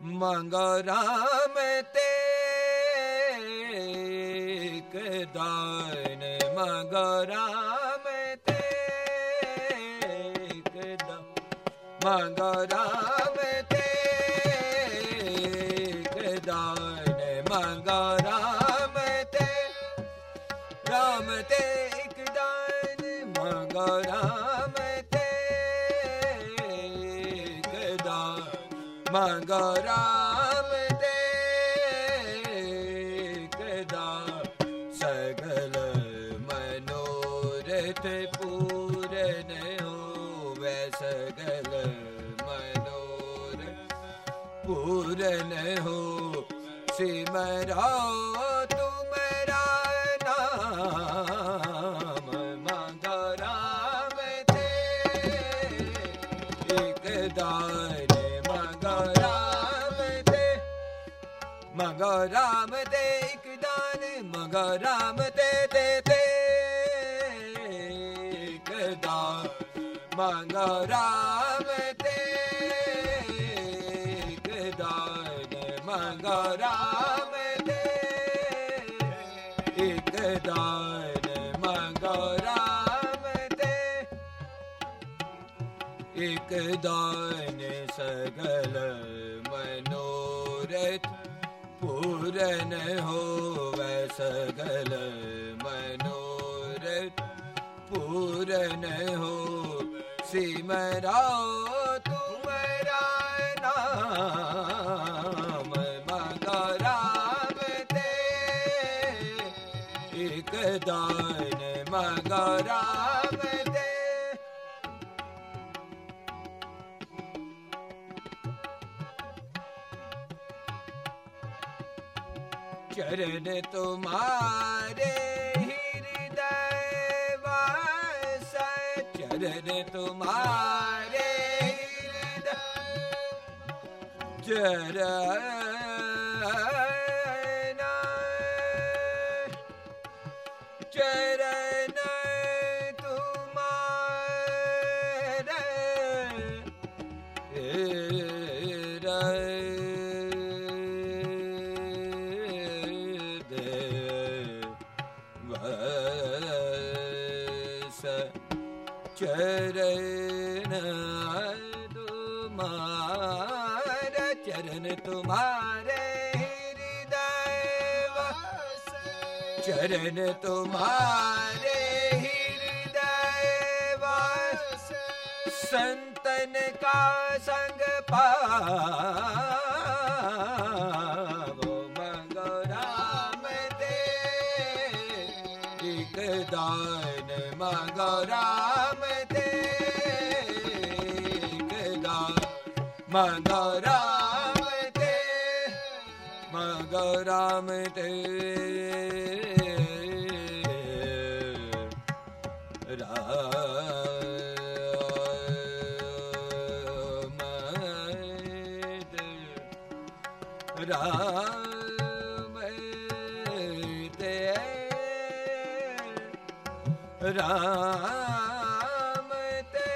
ਮੰਗੋ ਰਾਮ ਤੇ ਕਦਾਨ ਮੰਗੋ ਰਾਮ ਤੇ ਕਦਾਨ ਮੰਗੋ ਰਾਮ ਮੰਗੋ ਰਾਮ ਤੇ ਕਦਾਨ ਸਗਲ ਮਨੋਰਥ ਪੂਰਨ ਹੋਵੇ ਸਗਲ ਮਨੋਰਥ ਪੂਰਨ ਹੋ। ਸਿਮਰਾਓ ਮੰਗੋ ਰਾਮ ਤੇ ਇੱਕ ਦਾਨ ਮੰਗੋ ਰਾਮ ਤੇ ਤੇ ਤੇ। ਇੱਕ ਦਾਨ ਮੰਗੋ ਰਾਮ ਤੇ। ਇੱਕ ਦਾਨ ਮੰਗੋ ਰਾਮ ਤੇ। ਇੱਕ ਦਾਨ ਮੰਗੋ ਰਾਮ ਤੇ। ਇਕ ਦਾਨ ਸਗਲ ਪੂਰਨ ਹੋਵੇ ਸਗਲ ਮਨੋਰਥ ਪੂਰਨ ਹੋ ਸਿਮਰਾਓ ਤੁਮਰਾ ਨਾਮ ਮੰਗੋ ਰਾਮ ਤੇ। ਇਕ ਦਾਨ ਮੰਗੋ तुम्हारे हृदय वास चरण तुम्हारे हृदय चरण चरण चरण तुम्हारे हृदय वास संतन का संग पावो मंगो राम दे एक दान मंगो राम दे एक दान मंगो राम दे मंगो राम दे ਰਾਮ ਤੇ ਰਾਮ ਤੇ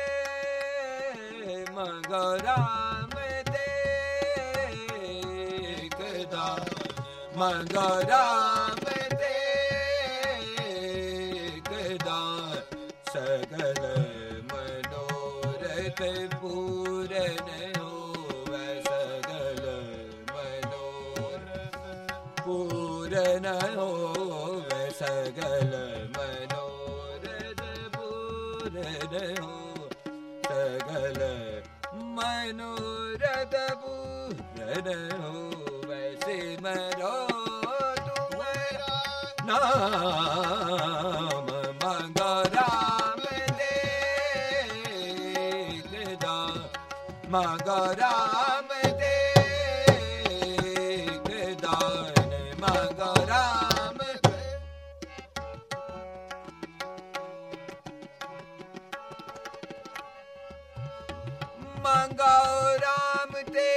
ਮੰਗੋ ਰਾਮ ਹੋਵੇ ਸਗਲ ਮਨੋਰਥ ਪੂਰਨ ਹੋ ਸਗਲ ਮਨੋਰਥ ਪੂਰਨ ਹੋਵੇ ਸਿਮਰੋ ਤੁਮਰਾ ਨਾਮ ਮੰਗੋ ਰਾਮ ਤੇ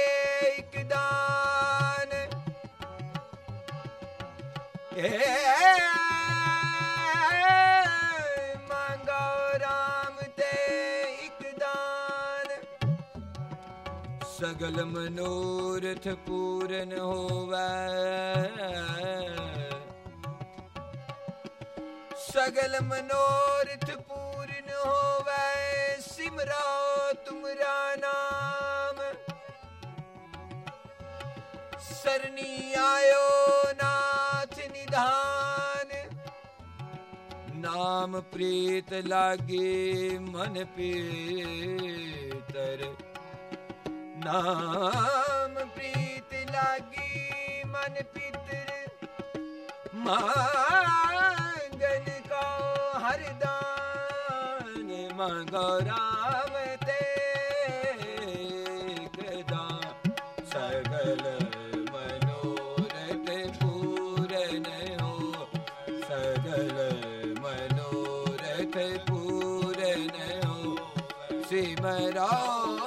ਇੱਕ ਦਾਨ। ਏ ਮੰਗੋ ਰਾਮ ਤੇ ਇੱਕ ਦਾਨ। ਸਗਲ ਮਨੋਰਥ ਪੂਰਨ ਹੋਵੇ। ਸਗਲ ਮਨੋਰਥ ਪੂਰਨ ਹੋਵੇ, ਸਿਮਰਾ ਸਰਨੀ ਆਇਓ ਨਾਥ ਨਿਧਾਨ। ਨਾਮ ਪ੍ਰੀਤ ਲਾਗੇ ਮਨ ਪੀਤਰ। ਨਾਮ ਪ੍ਰੀਤ ਲਾਗੀ ਮਨ ਪੀਤਰ। ਮੰਗਨ ਕੋ ਹਰਦਾਨ ਮੰਗੋ ਰਾਮ ਸਗਲ ਮਨੋਰਥ ਪੂਰਨ ਹੋ। ਸਿਮਰੋ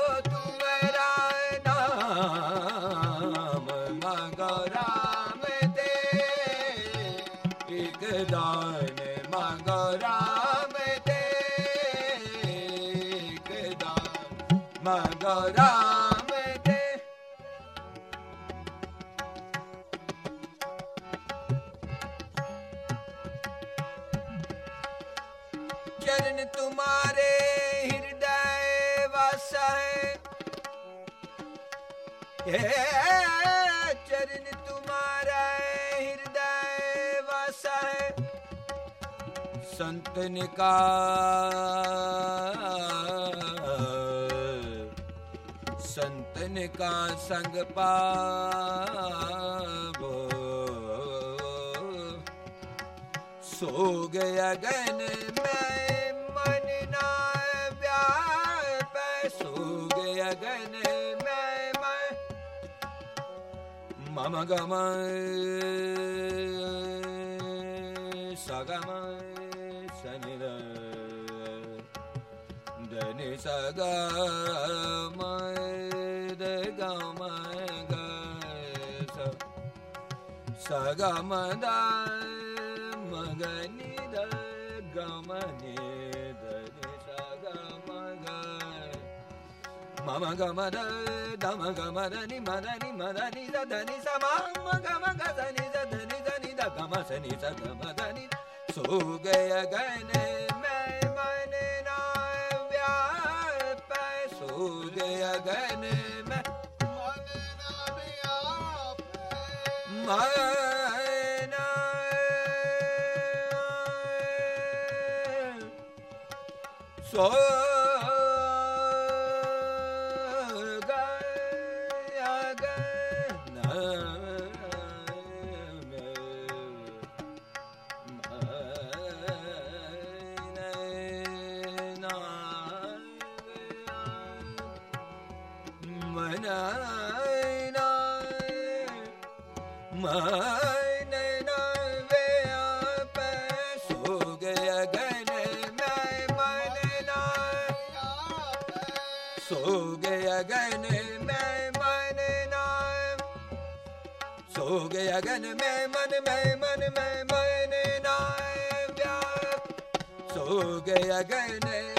हे चरण तुम्हारा हृदय वासा है संतन का संतन का संग पावो सो गया गन में Mama Gama Sagama Sanida Denisaga Mai De Gama Sagama Dai Maganida Gamani మమ గమద దమ గమదని మదని మదని దని స మమ గమ గదని దని దని ద గమ సని స గమ దని సో గయ గనే మై మనే నా వ్యాప సో గయ గనే మై మనే నా వ్యాప మై Oh ਮਨ ਵੇ ਆਪੈ ਸੋ ਗਿਆ ਗਨ ਮੈਂ ਮਨ ਨਾ ਸੋ ਗਿਆ ਗਨ ਮੈਂ ਮਨ ਨਾ ਸੋ ਗਿਆ ਗਨ ਮੈਂ ਮਨ ਮੈਂ ਮਨ ਮੈਂ ਮਨ ਨਾ ਵਿਆਪ ਸੋ ਗਿਆ ਗਨ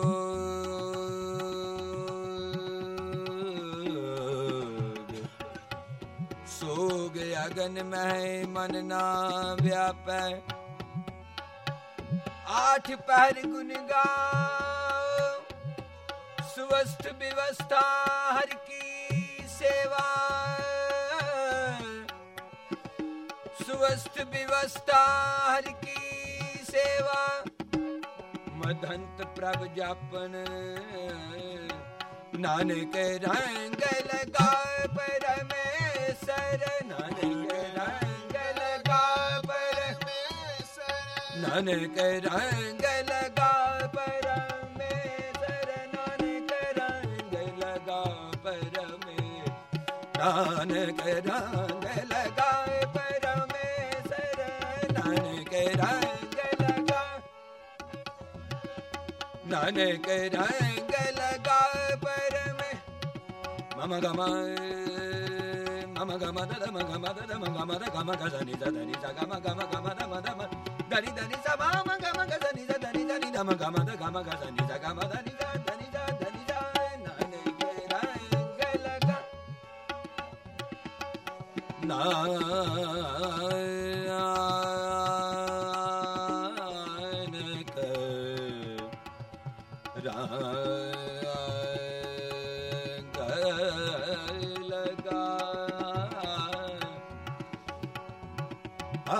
हृदय वास है संतन का संग पावो सो सोग अगन में मन ना व्यापै। आठ पहर गुन गाओ स्वस्थ व्यवस्था हर की सेवा। स्वस्थ व्यवस्था हर की सेवा। मदंत प्रभ जापन। नानक रंग लगा परमेश्वर नानक ਨਾਨਕ ਰੰਗ ਲਗਾ ਪਰਮੇਸ਼ਰ ਨਾਨਕ ਰੰਗ ਲਗਾ ਪਰਮੇਸ਼ਰ ਨਾਨਕ ਰੰਗ ਲਗਾ ਪਰਮੇਸ਼ਰ ਨਾਨਕ ਰੰਗ ਲਗਾ ਨਾਨਕ ਰੰਗ ਲਗਾ ਪਰਮੇ ਮੇ Gama gama gama da da ma gama da da ma gama da gama ga zani da da ni da gama gama gama da ma da ma da ni da ni sa ba ma gama ga zani da da ni da ni da ma gama da gama ga zani da gama da ni da da ni da da ni da na ne ge na ge la ga na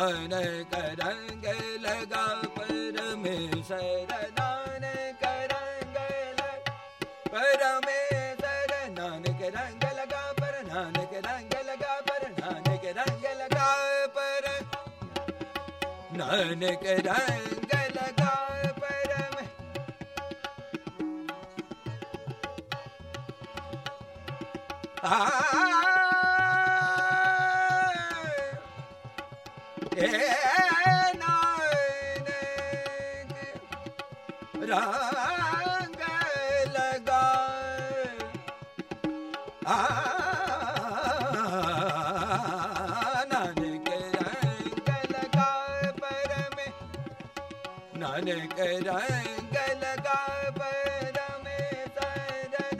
ਧਨ ਕਰੰਗ, ਲਗਾ ਪਰਮੇਸ਼ਰ ਨਾਨ ਕਰੰਗ ਲਗ ਪਰਮੇਸ਼ਰ, ਨਾਨਕ ਰੰਗ ਲਗਾ ਪਰ, ਨਾਨਕ ਰੰਗ ਲਗਾ ਪਰ, ਨਾਨਕ ਰੰਗ ਲਗਾ ਪਰ। ਨਾਨ ਰੰਗ ਲਗਾ ਪਰਮ ਆ ਰੰਗ ਲਗਾਏ। ਆ, ਨਾਨਕ ਰੰਗ ਲਗਾ ਪਰ ਮੇ ਸਜਣਾ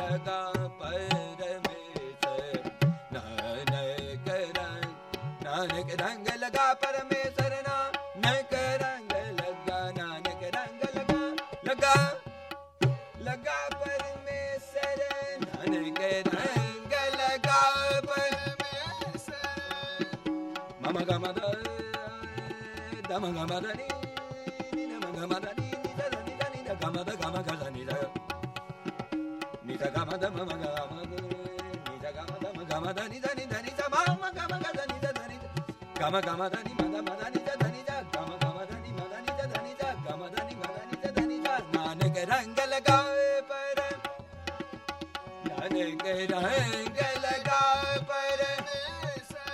ਲਗਾ ਪਰ ਮੇ ਸੇ ਰੰਗ ਨਾਨਕ ਰੰਗ ਲਗਾ ਪਰ ਲਗਾ ਲਗਾ ਪਰਮੇਸ਼ਰ ਨਨ ਕੇ ਰੰਗ ਲਗਾ ਪਰਮੇਸ਼ਰ ਮਮ ਗਮ ਦ ਦਮ ਗਮ ਦ ਨੀ ਨਮ ਗਮ ਦ ਨੀ ਨੀ ਦ ਨੀ ਦ ਨੀ ਦ ਗਮ ਦ ਗਮ ਗ ਦ ਨੀ ਦ ਨੀ ਦ ਗਮ ਦ ਮਮ ਗਮ ਦ ਨੀ ਦ ਗਮ ਦ ਮ ਗਮ ਦ ਨੀ ਦ ਨੀ ਦ ਨੀ ਦ ਮਮ ਗਮ ਗ ਦ ਨੀ ਦ ਨੀ ਗਮ ਗਮ ਦ ਨੀ ਮ ਦ ਮ ਦ ਨੀ ਅਨੇਕ ਰੰਗ ਲਗਾ ਪਰਮੇਸ਼ਰ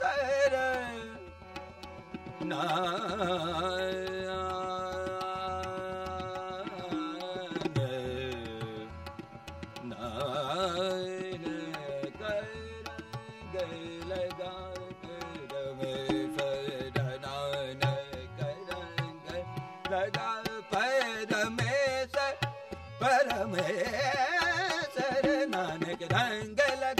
ਪਰਮੇਸ਼ਰ ਨਾ ਨਾਨਕ ਰੰਗ ਲਗ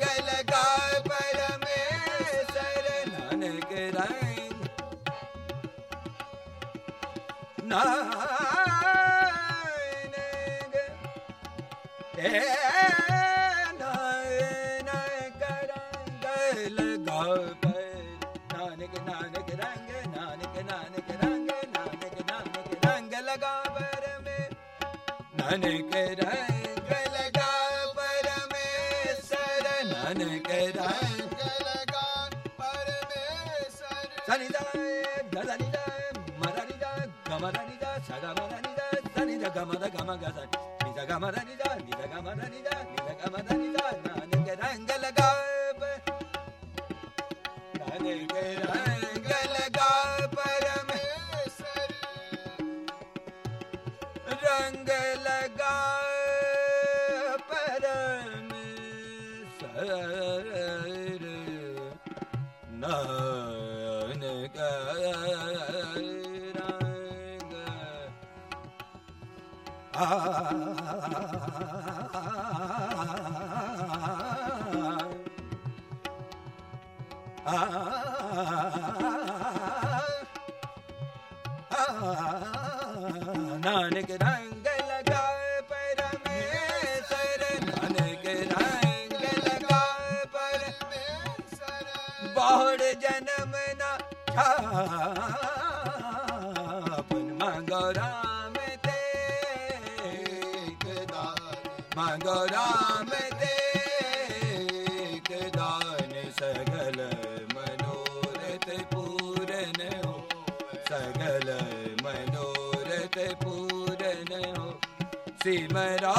ਨਾਨਕ ਏ ਨਾਨਕ ਰੰਗ ਨਾਨਕ ਨਾਨਕ ਰੰਗ ਨਾਨਕ ਨਾਨਕ ਰੰਗ ਨਾਨਕ ਨਾਨਕ ਰੰਗ ਸਨੀ ਦਾ ਗਮ ਦਾ ਗਮ ਗਾ ਸਾ ਨੀ ਦਾ ਗਮ ਦਾ ਨੀ ਦਾ ਨੀ ਦਾ ਗਮ ਦਾ ਨੀ ਦਾ ਨੀ ਦਾ ਗਮ ਦਾ ਨੀ ਦਾ ਨਾਨਕ ਰੰਗ ਲਗਾ ਨਾਨਕ ਰੰਗ ਲਗਾ ਪਰਮੇਸ਼ਰ ਰੰਗ ਲਗਾ ਪਰਮੇਸ਼ਰ ਨਾਨਕ ਰੰਗ ਲਗਾ ਪਰਮੇਸ਼ਰ, ਨਾਨਕ ਰੰਗ ਲਗਾ ਪਰਮੇਸ਼ਰ। ਬਾਹੜ ਜਨਮ ਨਾ ਛਾਪਨ, ਮੰਗੋ ਰਾਮ ਤੇ ਮੰਗੋ ਰਾਮ ਸਿਮਰਾ